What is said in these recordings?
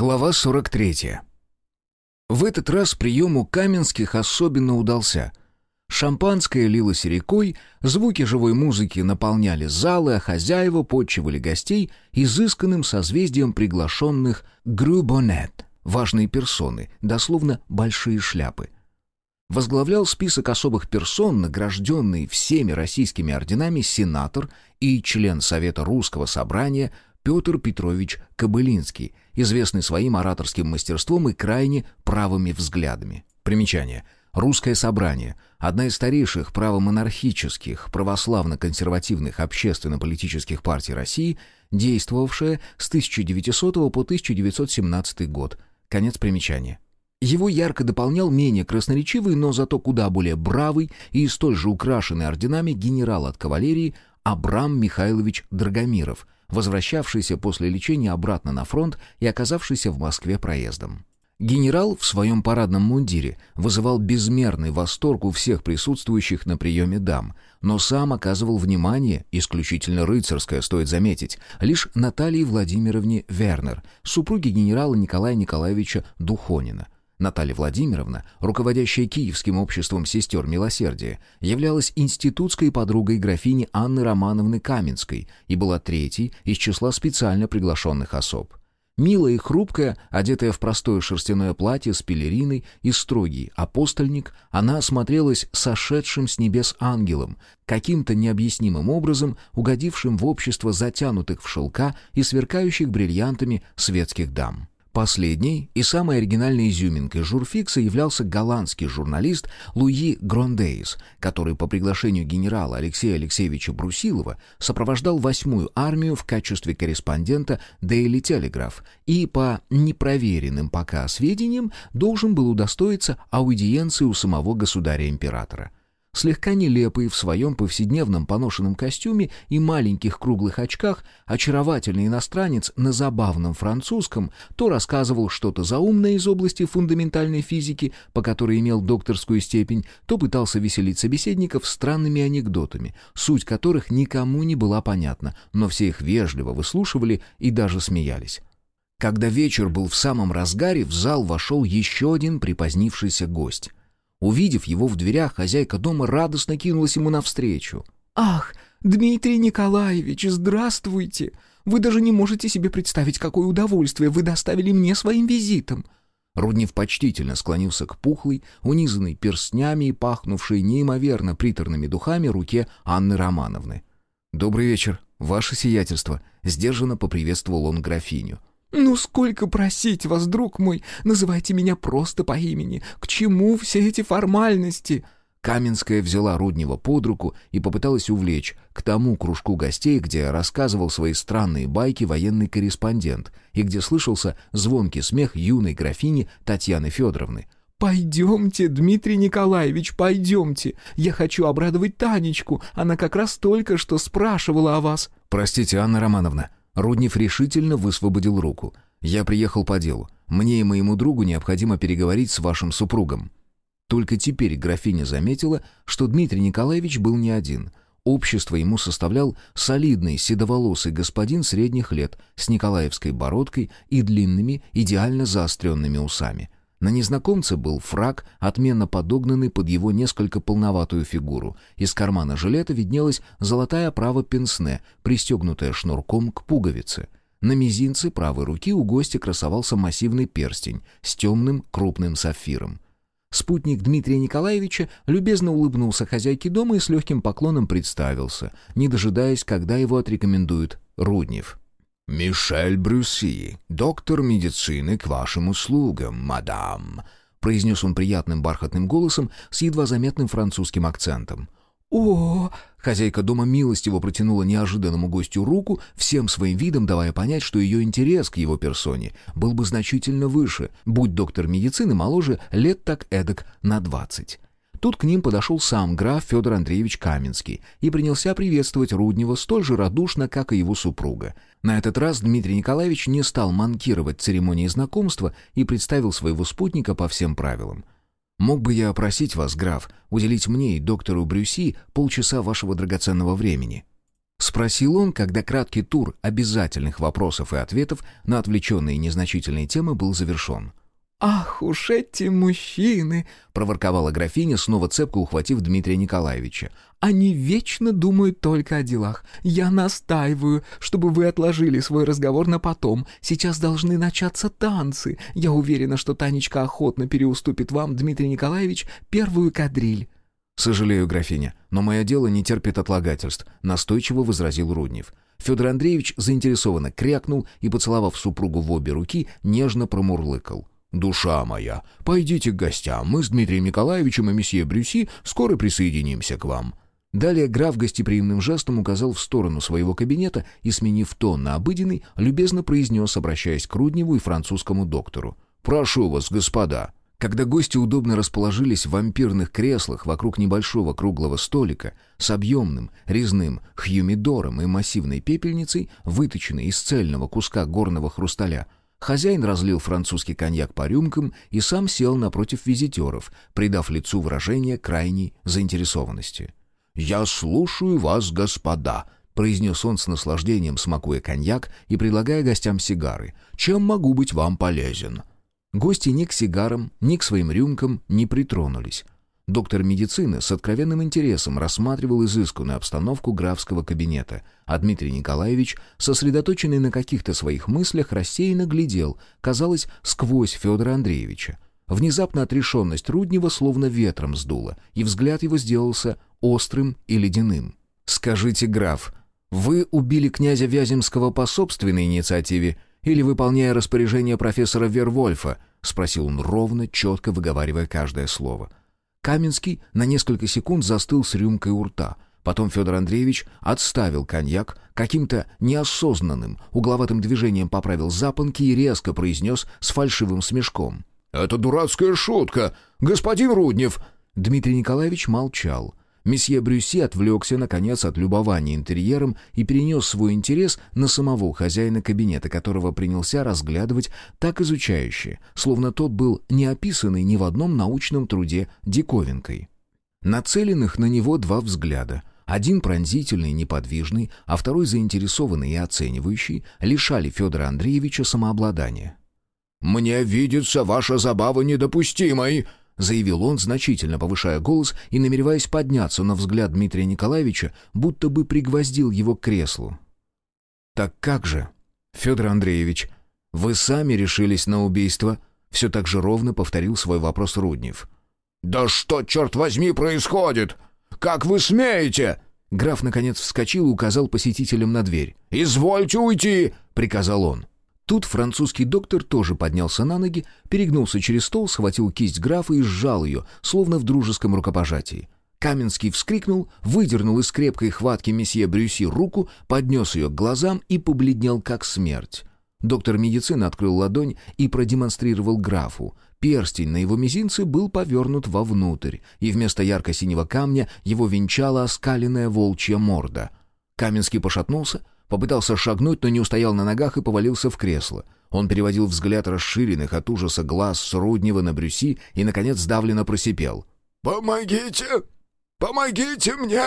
Глава 43. В этот раз прием у Каменских особенно удался. Шампанское лилось рекой, звуки живой музыки наполняли залы, а хозяева подчивали гостей изысканным созвездием приглашенных «грюбонет» — важные персоны, дословно «большие шляпы». Возглавлял список особых персон, награжденный всеми российскими орденами сенатор и член Совета Русского собрания Петр Петрович Кобылинский, известный своим ораторским мастерством и крайне правыми взглядами. Примечание. Русское собрание – одна из старейших правомонархических, православно-консервативных общественно-политических партий России, действовавшая с 1900 по 1917 год. Конец примечания. Его ярко дополнял менее красноречивый, но зато куда более бравый и столь же украшенный орденами генерал от кавалерии Абрам Михайлович Драгомиров – возвращавшийся после лечения обратно на фронт и оказавшийся в Москве проездом. Генерал в своем парадном мундире вызывал безмерный восторг у всех присутствующих на приеме дам, но сам оказывал внимание, исключительно рыцарское, стоит заметить, лишь Наталье Владимировне Вернер, супруге генерала Николая Николаевича Духонина – Наталья Владимировна, руководящая Киевским обществом сестер милосердия, являлась институтской подругой графини Анны Романовны Каменской и была третьей из числа специально приглашенных особ. Милая и хрупкая, одетая в простое шерстяное платье с пелериной и строгий апостольник, она смотрелась сошедшим с небес ангелом, каким-то необъяснимым образом угодившим в общество затянутых в шелка и сверкающих бриллиантами светских дам. Последней и самой оригинальной изюминкой журфикса являлся голландский журналист Луи Грондейс, который по приглашению генерала Алексея Алексеевича Брусилова сопровождал восьмую армию в качестве корреспондента Daily Telegraph и по непроверенным пока сведениям должен был удостоиться аудиенции у самого государя-императора. Слегка нелепый в своем повседневном поношенном костюме и маленьких круглых очках, очаровательный иностранец на забавном французском то рассказывал что-то заумное из области фундаментальной физики, по которой имел докторскую степень, то пытался веселить собеседников странными анекдотами, суть которых никому не была понятна, но все их вежливо выслушивали и даже смеялись. Когда вечер был в самом разгаре, в зал вошел еще один припозднившийся гость. Увидев его в дверях, хозяйка дома радостно кинулась ему навстречу. «Ах, Дмитрий Николаевич, здравствуйте! Вы даже не можете себе представить, какое удовольствие вы доставили мне своим визитом!» Руднев почтительно склонился к пухлой, унизанной перстнями и пахнувшей неимоверно приторными духами руке Анны Романовны. «Добрый вечер, ваше сиятельство», — сдержанно поприветствовал он графиню. «Ну сколько просить вас, друг мой, называйте меня просто по имени. К чему все эти формальности?» Каменская взяла Руднева под руку и попыталась увлечь к тому кружку гостей, где рассказывал свои странные байки военный корреспондент и где слышался звонкий смех юной графини Татьяны Федоровны. «Пойдемте, Дмитрий Николаевич, пойдемте. Я хочу обрадовать Танечку. Она как раз только что спрашивала о вас». «Простите, Анна Романовна». Руднев решительно высвободил руку. «Я приехал по делу. Мне и моему другу необходимо переговорить с вашим супругом». Только теперь графиня заметила, что Дмитрий Николаевич был не один. Общество ему составлял солидный седоволосый господин средних лет с николаевской бородкой и длинными, идеально заостренными усами. На незнакомце был фраг, отменно подогнанный под его несколько полноватую фигуру. Из кармана жилета виднелась золотая оправа пенсне, пристегнутая шнурком к пуговице. На мизинце правой руки у гостя красовался массивный перстень с темным крупным сапфиром. Спутник Дмитрия Николаевича любезно улыбнулся хозяйке дома и с легким поклоном представился, не дожидаясь, когда его отрекомендуют Руднев. «Мишель Брюси, доктор медицины к вашим услугам, мадам», произнес он приятным бархатным голосом с едва заметным французским акцентом. «О, Хозяйка дома милостиво протянула неожиданному гостю руку, всем своим видом давая понять, что ее интерес к его персоне был бы значительно выше, будь доктор медицины моложе лет так эдак на двадцать. Тут к ним подошел сам граф Федор Андреевич Каменский и принялся приветствовать Руднева столь же радушно, как и его супруга. На этот раз Дмитрий Николаевич не стал манкировать церемонии знакомства и представил своего спутника по всем правилам. Мог бы я просить вас, граф, уделить мне и доктору Брюси полчаса вашего драгоценного времени?» Спросил он, когда краткий тур обязательных вопросов и ответов на отвлеченные незначительные темы был завершен. «Ах уж эти мужчины!» — проворковала графиня, снова цепко ухватив Дмитрия Николаевича. «Они вечно думают только о делах. Я настаиваю, чтобы вы отложили свой разговор на потом. Сейчас должны начаться танцы. Я уверена, что Танечка охотно переуступит вам, Дмитрий Николаевич, первую кадриль». «Сожалею, графиня, но мое дело не терпит отлагательств», — настойчиво возразил Руднев. Федор Андреевич заинтересованно крякнул и, поцеловав супругу в обе руки, нежно промурлыкал. «Душа моя, пойдите к гостям, мы с Дмитрием Николаевичем и месье Брюси скоро присоединимся к вам». Далее граф гостеприимным жестом указал в сторону своего кабинета и, сменив тон на обыденный, любезно произнес, обращаясь к Рудневу и французскому доктору. «Прошу вас, господа». Когда гости удобно расположились в вампирных креслах вокруг небольшого круглого столика с объемным резным хьюмидором и массивной пепельницей, выточенной из цельного куска горного хрусталя, Хозяин разлил французский коньяк по рюмкам и сам сел напротив визитеров, придав лицу выражение крайней заинтересованности. «Я слушаю вас, господа», — произнес он с наслаждением, смакуя коньяк и предлагая гостям сигары. «Чем могу быть вам полезен?» Гости ни к сигарам, ни к своим рюмкам не притронулись. Доктор медицины с откровенным интересом рассматривал изысканную обстановку графского кабинета, а Дмитрий Николаевич, сосредоточенный на каких-то своих мыслях, рассеянно глядел, казалось, сквозь Федора Андреевича. Внезапно отрешенность Руднева словно ветром сдула, и взгляд его сделался острым и ледяным. «Скажите, граф, вы убили князя Вяземского по собственной инициативе или выполняя распоряжение профессора Вервольфа?» — спросил он ровно, четко выговаривая каждое слово — Каменский на несколько секунд застыл с рюмкой у рта. Потом Федор Андреевич отставил коньяк, каким-то неосознанным, угловатым движением поправил запонки и резко произнес с фальшивым смешком. «Это дурацкая шутка! Господин Руднев!» Дмитрий Николаевич молчал. Месье Брюси отвлекся, наконец, от любования интерьером и перенес свой интерес на самого хозяина кабинета, которого принялся разглядывать так изучающе, словно тот был не описанный ни в одном научном труде диковинкой. Нацеленных на него два взгляда — один пронзительный неподвижный, а второй заинтересованный и оценивающий, лишали Федора Андреевича самообладания. «Мне видится ваша забава недопустимой», заявил он, значительно повышая голос и намереваясь подняться, но взгляд Дмитрия Николаевича будто бы пригвоздил его к креслу. «Так как же, Федор Андреевич, вы сами решились на убийство?» Все так же ровно повторил свой вопрос Руднев. «Да что, черт возьми, происходит? Как вы смеете?» Граф, наконец, вскочил и указал посетителям на дверь. «Извольте уйти!» — приказал он. Тут французский доктор тоже поднялся на ноги, перегнулся через стол, схватил кисть графа и сжал ее, словно в дружеском рукопожатии. Каменский вскрикнул, выдернул из крепкой хватки месье Брюси руку, поднес ее к глазам и побледнел, как смерть. Доктор медицины открыл ладонь и продемонстрировал графу. Перстень на его мизинце был повернут вовнутрь, и вместо ярко-синего камня его венчала оскаленная волчья морда. Каменский пошатнулся, Попытался шагнуть, но не устоял на ногах и повалился в кресло. Он переводил взгляд расширенных от ужаса глаз с Руднева на Брюси и, наконец, сдавленно просипел. «Помогите! Помогите мне!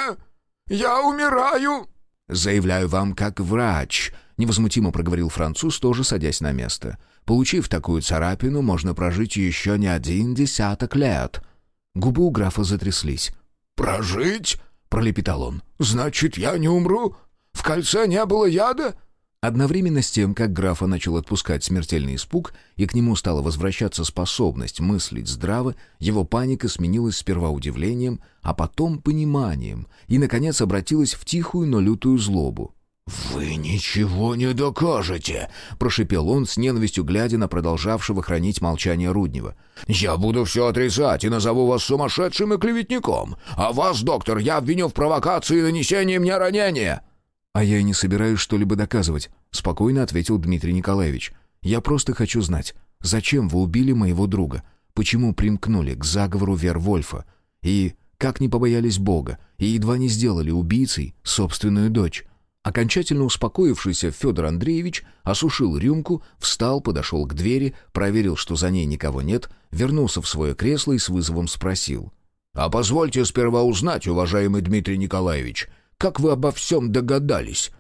Я умираю!» «Заявляю вам как врач», — невозмутимо проговорил француз, тоже садясь на место. «Получив такую царапину, можно прожить еще не один десяток лет». Губы у графа затряслись. «Прожить?» — пролепетал он. «Значит, я не умру? В кольце не было яда?» Одновременно с тем, как графа начал отпускать смертельный испуг, и к нему стала возвращаться способность мыслить здраво, его паника сменилась сперва удивлением, а потом пониманием, и, наконец, обратилась в тихую, но лютую злобу. «Вы ничего не докажете!» — прошипел он с ненавистью, глядя на продолжавшего хранить молчание Руднева. «Я буду все отрицать и назову вас сумасшедшим и клеветником, а вас, доктор, я обвиню в провокации и нанесении мне ранения!» «А я и не собираюсь что-либо доказывать», — спокойно ответил Дмитрий Николаевич. «Я просто хочу знать, зачем вы убили моего друга? Почему примкнули к заговору Вервольфа? И как не побоялись Бога и едва не сделали убийцей собственную дочь?» Окончательно успокоившийся Федор Андреевич осушил рюмку, встал, подошел к двери, проверил, что за ней никого нет, вернулся в свое кресло и с вызовом спросил. «А позвольте сперва узнать, уважаемый Дмитрий Николаевич, Как вы обо всем догадались?»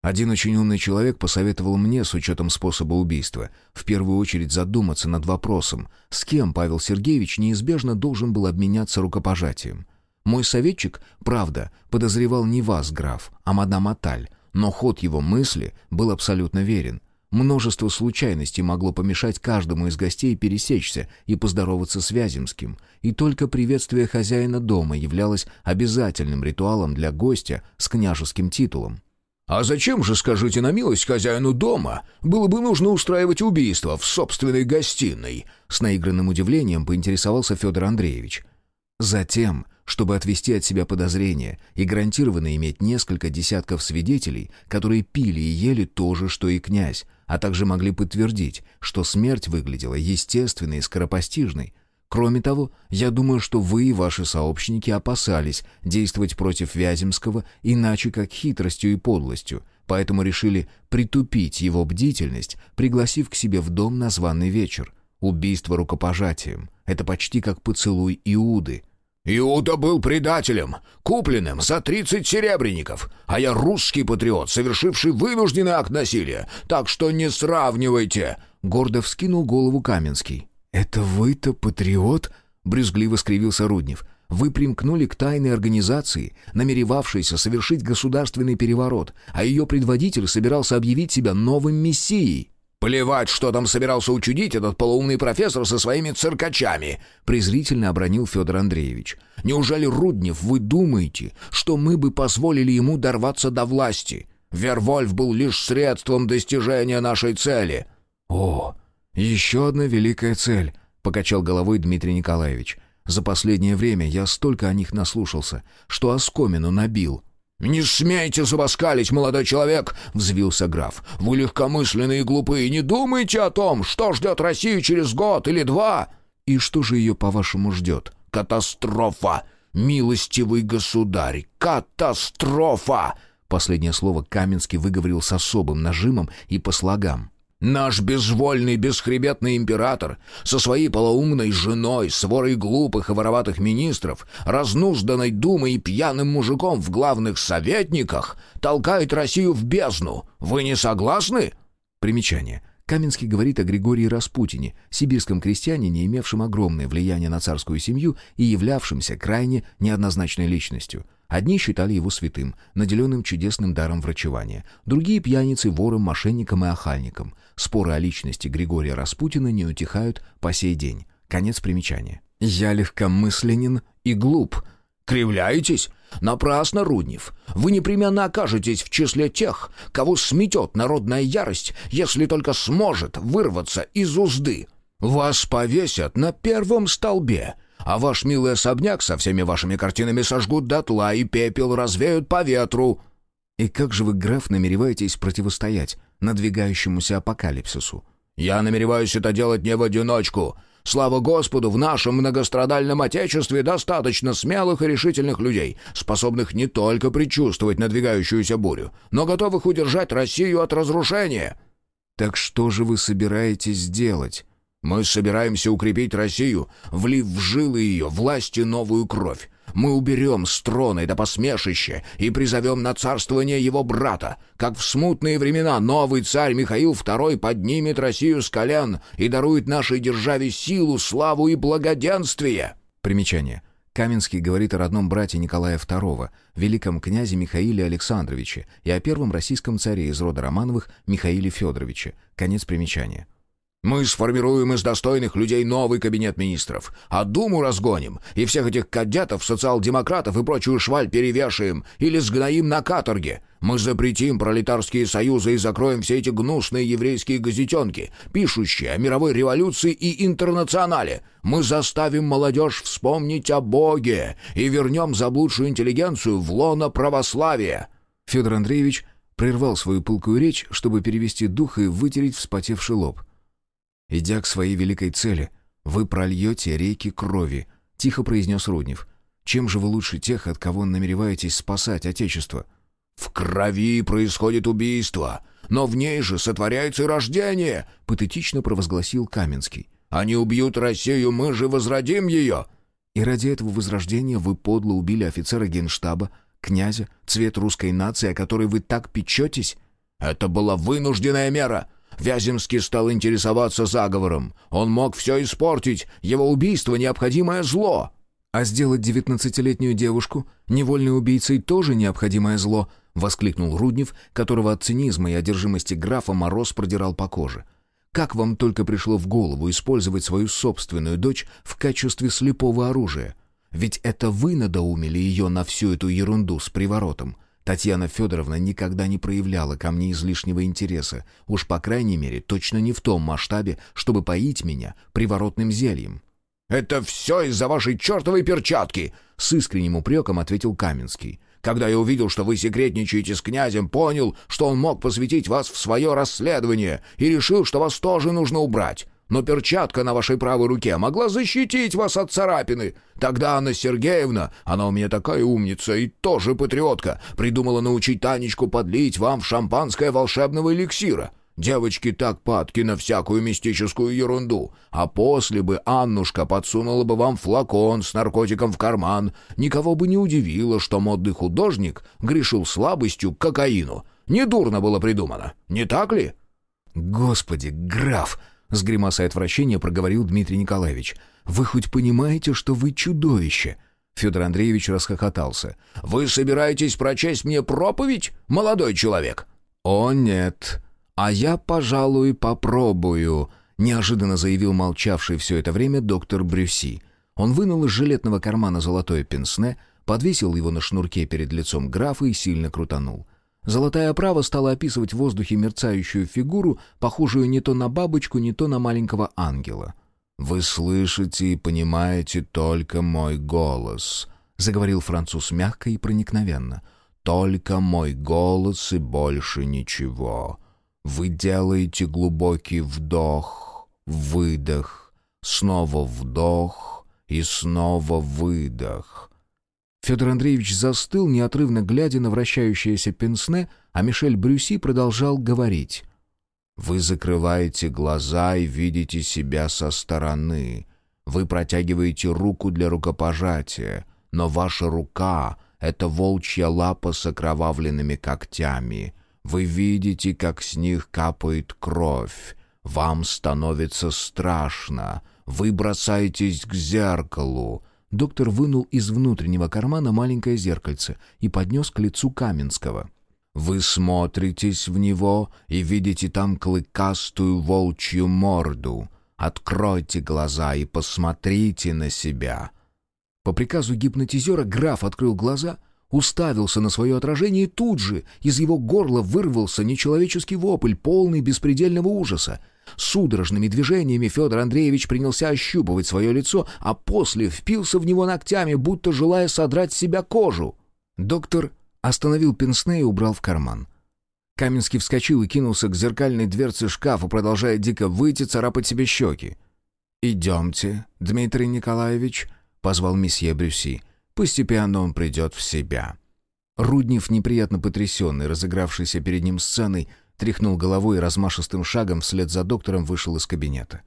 Один очень умный человек посоветовал мне, с учетом способа убийства, в первую очередь задуматься над вопросом, с кем Павел Сергеевич неизбежно должен был обменяться рукопожатием. Мой советчик, правда, подозревал не вас, граф, а мадам Аталь, но ход его мысли был абсолютно верен. Множество случайностей могло помешать каждому из гостей пересечься и поздороваться с Вяземским, и только приветствие хозяина дома являлось обязательным ритуалом для гостя с княжеским титулом. «А зачем же, скажите на милость, хозяину дома было бы нужно устраивать убийство в собственной гостиной?» С наигранным удивлением поинтересовался Федор Андреевич. «Затем, чтобы отвести от себя подозрения и гарантированно иметь несколько десятков свидетелей, которые пили и ели то же, что и князь, а также могли подтвердить, что смерть выглядела естественной и скоропостижной, Кроме того, я думаю, что вы и ваши сообщники опасались действовать против Вяземского иначе как хитростью и подлостью, поэтому решили притупить его бдительность, пригласив к себе в дом на званый вечер. Убийство рукопожатием — это почти как поцелуй Иуды. «Иуда был предателем, купленным за тридцать серебряников, а я русский патриот, совершивший вынужденный акт насилия, так что не сравнивайте!» Гордо вскинул голову Каменский. «Это вы-то патриот?» — брюзгливо скривился Руднев. «Вы примкнули к тайной организации, намеревавшейся совершить государственный переворот, а ее предводитель собирался объявить себя новым мессией». «Плевать, что там собирался учудить этот полоумный профессор со своими циркачами!» — презрительно обронил Федор Андреевич. «Неужели, Руднев, вы думаете, что мы бы позволили ему дорваться до власти? Вервольф был лишь средством достижения нашей цели». «О, «Еще одна великая цель», — покачал головой Дмитрий Николаевич. «За последнее время я столько о них наслушался, что оскомину набил». «Не смейте зубоскалить, молодой человек!» — взвился граф. «Вы легкомысленные и глупые. Не думайте о том, что ждет Россию через год или два!» «И что же ее, по-вашему, ждет?» «Катастрофа! Милостивый государь! Катастрофа!» Последнее слово Каменский выговорил с особым нажимом и по слогам. Наш безвольный, бесхребетный император со своей полоумной женой, сворой глупых и вороватых министров, разнузданной думой и пьяным мужиком в главных советниках толкает Россию в бездну. Вы не согласны? Примечание. Каменский говорит о Григории Распутине, сибирском крестьянине, имевшем огромное влияние на царскую семью и являвшемся крайне неоднозначной личностью – Одни считали его святым, наделенным чудесным даром врачевания, другие — пьяницей, вором, мошенником и охальником. Споры о личности Григория Распутина не утихают по сей день. Конец примечания. «Я легкомысленен и глуп», Кривляетесь? Напрасно, Руднев. Вы непременно окажетесь в числе тех, кого сметет народная ярость, если только сможет вырваться из узды. Вас повесят на первом столбе, а ваш милый особняк со всеми вашими картинами сожгут дотла и пепел развеют по ветру». «И как же вы, граф, намереваетесь противостоять надвигающемуся апокалипсису?» «Я намереваюсь это делать не в одиночку. Слава Господу, в нашем многострадальном Отечестве достаточно смелых и решительных людей, способных не только предчувствовать надвигающуюся бурю, но готовых удержать Россию от разрушения». «Так что же вы собираетесь делать?» Мы собираемся укрепить Россию, влив в жилы ее власти новую кровь. Мы уберем с трона это посмешище и призовем на царствование его брата. Как в смутные времена новый царь Михаил II поднимет Россию с колен и дарует нашей державе силу, славу и благоденствие». Примечание. Каменский говорит о родном брате Николая II, великом князе Михаиле Александровиче и о первом российском царе из рода Романовых Михаиле Федоровиче. Конец примечания. Мы сформируем из достойных людей новый кабинет министров, а Думу разгоним, и всех этих кадетов, социал-демократов и прочую шваль перевешаем или сгноим на каторге. Мы запретим пролетарские союзы и закроем все эти гнусные еврейские газетенки, пишущие о мировой революции и интернационале. Мы заставим молодежь вспомнить о Боге и вернем заблудшую интеллигенцию в лоно православия». Федор Андреевич прервал свою пылкую речь, чтобы перевести дух и вытереть вспотевший лоб. «Идя к своей великой цели, вы прольете реки крови», — тихо произнес Руднев. «Чем же вы лучше тех, от кого намереваетесь спасать Отечество?» «В крови происходит убийство, но в ней же сотворяется рождение», — патетично провозгласил Каменский. «Они убьют Россию, мы же возродим ее». «И ради этого возрождения вы подло убили офицера генштаба, князя, цвет русской нации, о которой вы так печетесь? Это была вынужденная мера. Вяземский стал интересоваться заговором. Он мог все испортить. Его убийство — необходимое зло. «А сделать девятнадцатилетнюю девушку невольной убийцей тоже необходимое зло», — воскликнул Руднев, которого от цинизма и одержимости графа мороз продирал по коже. «Как вам только пришло в голову использовать свою собственную дочь в качестве слепого оружия? Ведь это вы надоумили ее на всю эту ерунду с приворотом. Татьяна Федоровна никогда не проявляла ко мне излишнего интереса, уж по крайней мере точно не в том масштабе, чтобы поить меня приворотным зельем». «Это все из-за вашей чертовой перчатки!» — с искренним упреком ответил Каменский. «Когда я увидел, что вы секретничаете с князем, понял, что он мог посвятить вас в свое расследование и решил, что вас тоже нужно убрать. Но перчатка на вашей правой руке могла защитить вас от царапины. Тогда Анна Сергеевна, она у меня такая умница и тоже патриотка, придумала научить Танечку подлить вам в шампанское волшебного эликсира. Девочки так падки на всякую мистическую ерунду. А после бы Аннушка подсунула бы вам флакон с наркотиком в карман. Никого бы не удивило, что модный художник грешил слабостью к кокаину. Недурно было придумано, не так ли? «Господи, граф!» С гримасой отвращения проговорил Дмитрий Николаевич. «Вы хоть понимаете, что вы чудовище?» Федор Андреевич расхохотался. «Вы собираетесь прочесть мне проповедь, молодой человек?» «О, нет. А я, пожалуй, попробую», — неожиданно заявил молчавший все это время доктор Брюси. Он вынул из жилетного кармана золотое пенсне, подвесил его на шнурке перед лицом графа и сильно крутанул. Золотая оправа стала описывать в воздухе мерцающую фигуру, похожую не то на бабочку, не то на маленького ангела. «Вы слышите и понимаете только мой голос», — заговорил француз мягко и проникновенно. «Только мой голос и больше ничего. Вы делаете глубокий вдох, выдох, снова вдох и снова выдох. Федор Андреевич застыл, неотрывно глядя на вращающееся пенсне, а Мишель Брюси продолжал говорить. «Вы закрываете глаза и видите себя со стороны. Вы протягиваете руку для рукопожатия, но ваша рука — это волчья лапа с окровавленными когтями. Вы видите, как с них капает кровь. Вам становится страшно. Вы бросаетесь к зеркалу. Доктор вынул из внутреннего кармана маленькое зеркальце и поднес к лицу Каменского. «Вы смотритесь в него и видите там клыкастую волчью морду. Откройте глаза и посмотрите на себя». По приказу гипнотизера граф открыл глаза, уставился на свое отражение, и тут же из его горла вырвался нечеловеческий вопль, полный беспредельного ужаса. Судорожными движениями Федор Андреевич принялся ощупывать свое лицо, а после впился в него ногтями, будто желая содрать с себя кожу. Доктор остановил пенсне и убрал в карман. Каменский вскочил и кинулся к зеркальной дверце шкафа, продолжая дико выйти, царапать себе щеки. «Идемте, Дмитрий Николаевич», — позвал месье Брюси. «Постепенно он придет в себя». Руднев, неприятно потрясенный, разыгравшийся перед ним сценой, тряхнул головой и размашистым шагом вслед за доктором вышел из кабинета.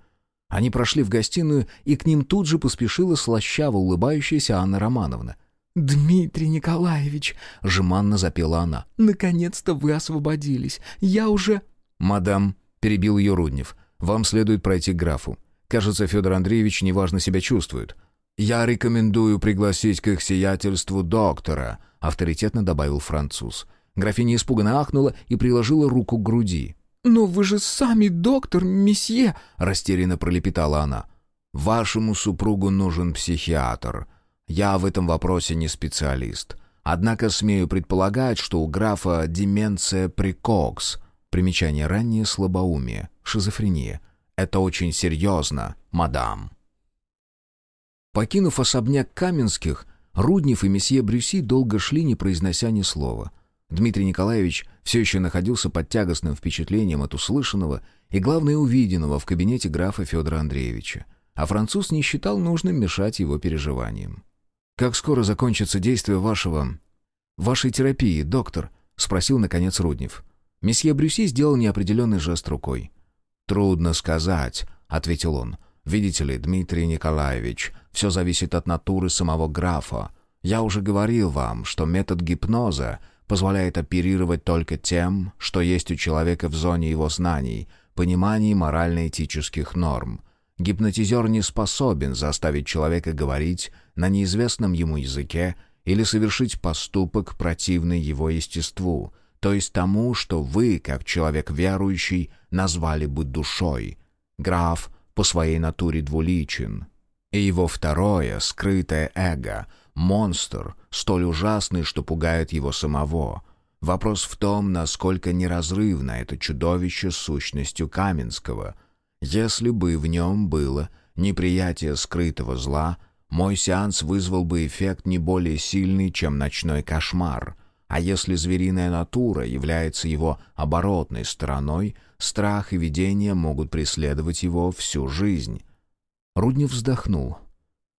Они прошли в гостиную, и к ним тут же поспешила слащаво улыбающаяся Анна Романовна. «Дмитрий Николаевич!» — жеманно запела она. «Наконец-то вы освободились. Я уже...» «Мадам», — перебил ее Руднев, — «вам следует пройти к графу. Кажется, Федор Андреевич неважно себя чувствует». «Я рекомендую пригласить к их сиятельству доктора», — авторитетно добавил француз. Графиня испуганно ахнула и приложила руку к груди. «Но вы же сами доктор, месье!» — растерянно пролепетала она. «Вашему супругу нужен психиатр. Я в этом вопросе не специалист. Однако смею предполагать, что у графа деменция прекокс, примечание раннее слабоумие, шизофрения. Это очень серьезно, мадам». Покинув особняк Каменских, Руднев и месье Брюси долго шли, не произнося ни слова — Дмитрий Николаевич все еще находился под тягостным впечатлением от услышанного и, главное, увиденного в кабинете графа Федора Андреевича, а француз не считал нужным мешать его переживаниям. «Как скоро закончится действие вашего... вашей терапии, доктор?» — спросил, наконец, Руднев. Месье Брюси сделал неопределенный жест рукой. «Трудно сказать», — ответил он. «Видите ли, Дмитрий Николаевич, все зависит от натуры самого графа. Я уже говорил вам, что метод гипноза позволяет оперировать только тем, что есть у человека в зоне его знаний, понимании морально-этических норм. Гипнотизер не способен заставить человека говорить на неизвестном ему языке или совершить поступок, противный его естеству, то есть тому, что вы, как человек верующий, назвали бы душой. Граф по своей натуре двуличен. И его второе, скрытое эго — монстр, столь ужасный, что пугает его самого. Вопрос в том, насколько неразрывно это чудовище с сущностью Каменского. Если бы в нем было неприятие скрытого зла, мой сеанс вызвал бы эффект не более сильный, чем ночной кошмар. А если звериная натура является его оборотной стороной, страх и видение могут преследовать его всю жизнь. Руднев вздохнул.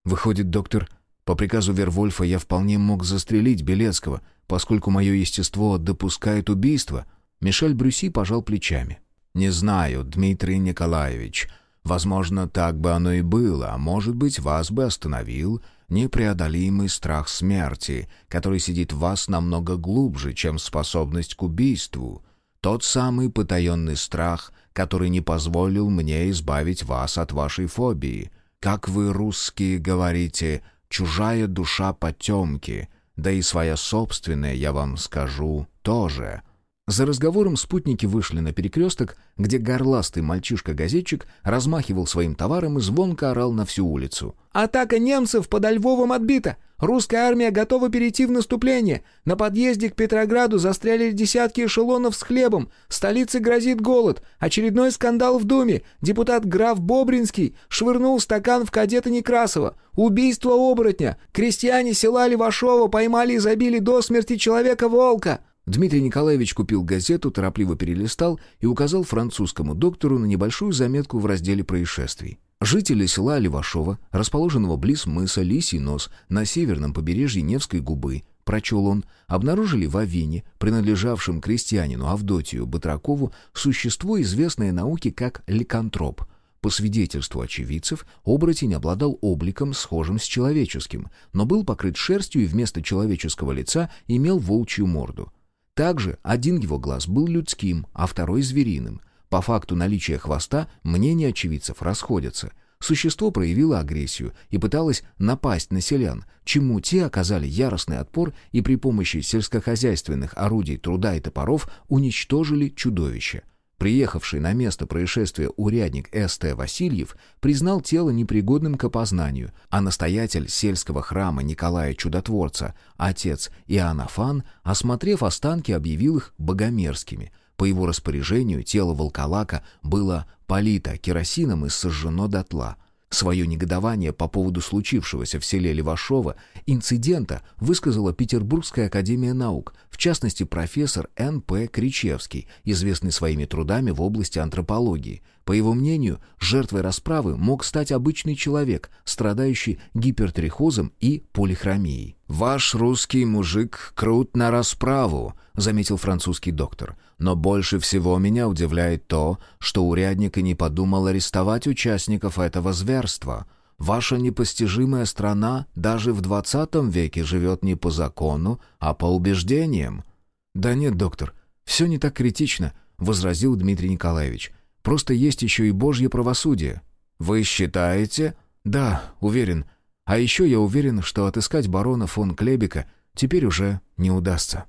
«Выходит, доктор, по приказу Вервольфа я вполне мог застрелить Белецкого, поскольку мое естество допускает убийство. Мишель Брюси пожал плечами. «Не знаю, Дмитрий Николаевич. Возможно, так бы оно и было, а может быть, вас бы остановил непреодолимый страх смерти, который сидит в вас намного глубже, чем способность к убийству. Тот самый потаенный страх, который не позволил мне избавить вас от вашей фобии. Как вы, русские, говорите, чужая душа потемки, да и своя собственная, я вам скажу, тоже. За разговором спутники вышли на перекресток, где горластый мальчишка-газетчик размахивал своим товаром и звонко орал на всю улицу. «Атака немцев под Львовом отбита! Русская армия готова перейти в наступление! На подъезде к Петрограду застряли десятки эшелонов с хлебом! Столице грозит голод! Очередной скандал в Думе! Депутат граф Бобринский швырнул стакан в кадета Некрасова! Убийство оборотня! Крестьяне села Левашова поймали и забили до смерти человека-волка!» Дмитрий Николаевич купил газету, торопливо перелистал и указал французскому доктору на небольшую заметку в разделе происшествий. Жители села Левашова, расположенного близ мыса Лисий Нос на северном побережье Невской губы, прочел он, обнаружили в Авине, принадлежавшем крестьянину Авдотию Батракову, существо, известное науке как ликантроп. По свидетельству очевидцев, оборотень обладал обликом, схожим с человеческим, но был покрыт шерстью и вместо человеческого лица имел волчью морду. Также один его глаз был людским, а второй — звериным. По факту наличия хвоста мнения очевидцев расходятся. Существо проявило агрессию и пыталось напасть на селян, чему те оказали яростный отпор и при помощи сельскохозяйственных орудий труда и топоров уничтожили чудовище. Приехавший на место происшествия урядник С.Т. Васильев признал тело непригодным к опознанию, а настоятель сельского храма Николая Чудотворца, отец Иоаннафан, осмотрев останки, объявил их богомерзкими. По его распоряжению тело волколака было полито керосином и сожжено дотла. Свое негодование по поводу случившегося в селе Левашова инцидента высказала Петербургская академия наук, в частности профессор Н.П. Кричевский, известный своими трудами в области антропологии. По его мнению, жертвой расправы мог стать обычный человек, страдающий гипертрихозом и полихромией. «Ваш русский мужик крут на расправу», — заметил французский доктор. «Но больше всего меня удивляет то, что урядник и не подумал арестовать участников этого зверства. Ваша непостижимая страна даже в двадцатом веке живет не по закону, а по убеждениям». «Да нет, доктор, все не так критично», — возразил Дмитрий Николаевич. «Просто есть еще и божье правосудие». «Вы считаете?» «Да, уверен. А еще я уверен, что отыскать барона фон Клебека теперь уже не удастся.